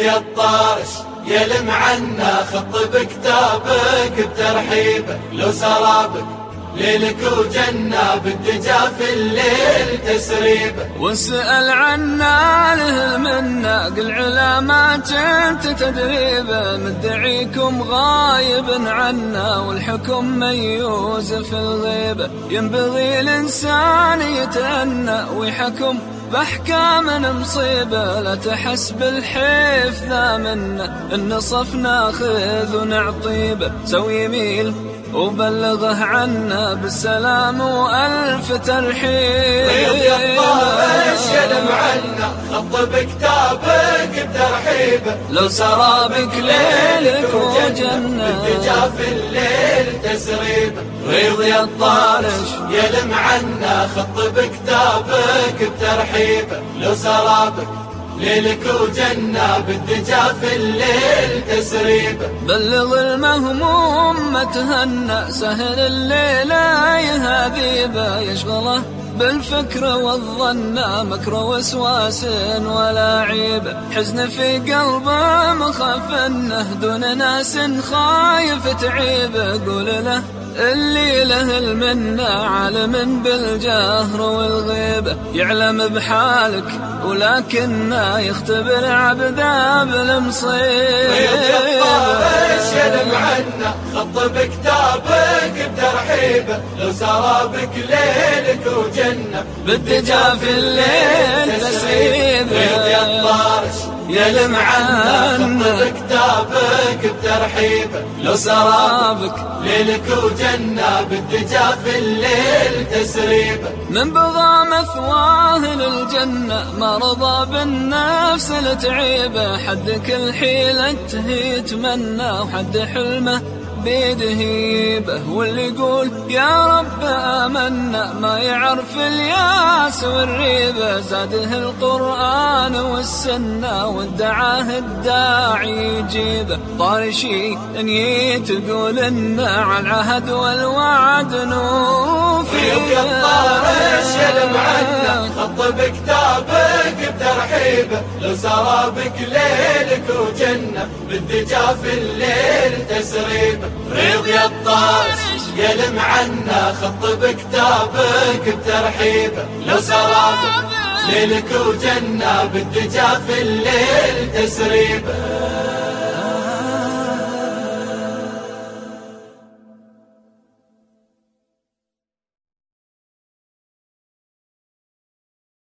يا الطارش يلم عنا خط بكتابك بترحيبه لو سرابك، ليلك وجنة بالدجا في الليل تسريبه واسأل عنا له المنة قل علامات انت تدريبه مدعيكم غايب عنا، والحكم ميوز في الغيبة ينبغي الإنسان يتأنى، ويحكم بأحكام مصيبة لا تحس بالحيف ذا منا النصف ناخذ ونعطيبه سوي يميل وبلغه عنا بالسلام وألف ترحيب. ايش يلم عنا خط بكتابك بترحيبه لو سرابك ليلك وجنة. بالدجا في الليل تسريبه غيظ يا الطارش يلم عنا خط بكتابك بترحيبه لو سرابك ليلك وجنة بالدجا في الليل تسريبه بلغ المهموم، ما تهنى سهل الليلة يهذيبه يشغله بالفكر والظن، مكر وسواس ولا عيب حزن في قلبه مخاف انه دون ناس خايف تعيبه قول له اللي له المنة، عالم بالجهر والغيبة يعلم بحالك، ولكنه يختبر عبده بالمصيبة ايش عنا خط بكتابك بترحيبه لو سرابك ليلك وجنة بالدجا في الليل تسريبه يا الطارش يلم عنا خط بكتابك بترحيبه لو سرابك ليلك وجنة بالدجا الليل تسريبه من بضى مثواه للجنة ما رضى بالنفس لتعيبه حد كل حيلته يتمنى وحد حلمه بيده هيبه واللي يقول يا رب آمنا. ما يعرف الياس والريبة زاده القرآن والسنة وادعاه الداعي يجيبه طارشي ان تقول إن على العهد والوعد نوفي. الطارش يلم عنا خط بكتابك بترحيبه لو سرابك ليلك وجنة بالدجا في الليل تسريبه ريض يا الطارش يلم عنا خط بكتابك بترحيبه لو سرابك ليلك وجنة بالدجا في الليل تسريبه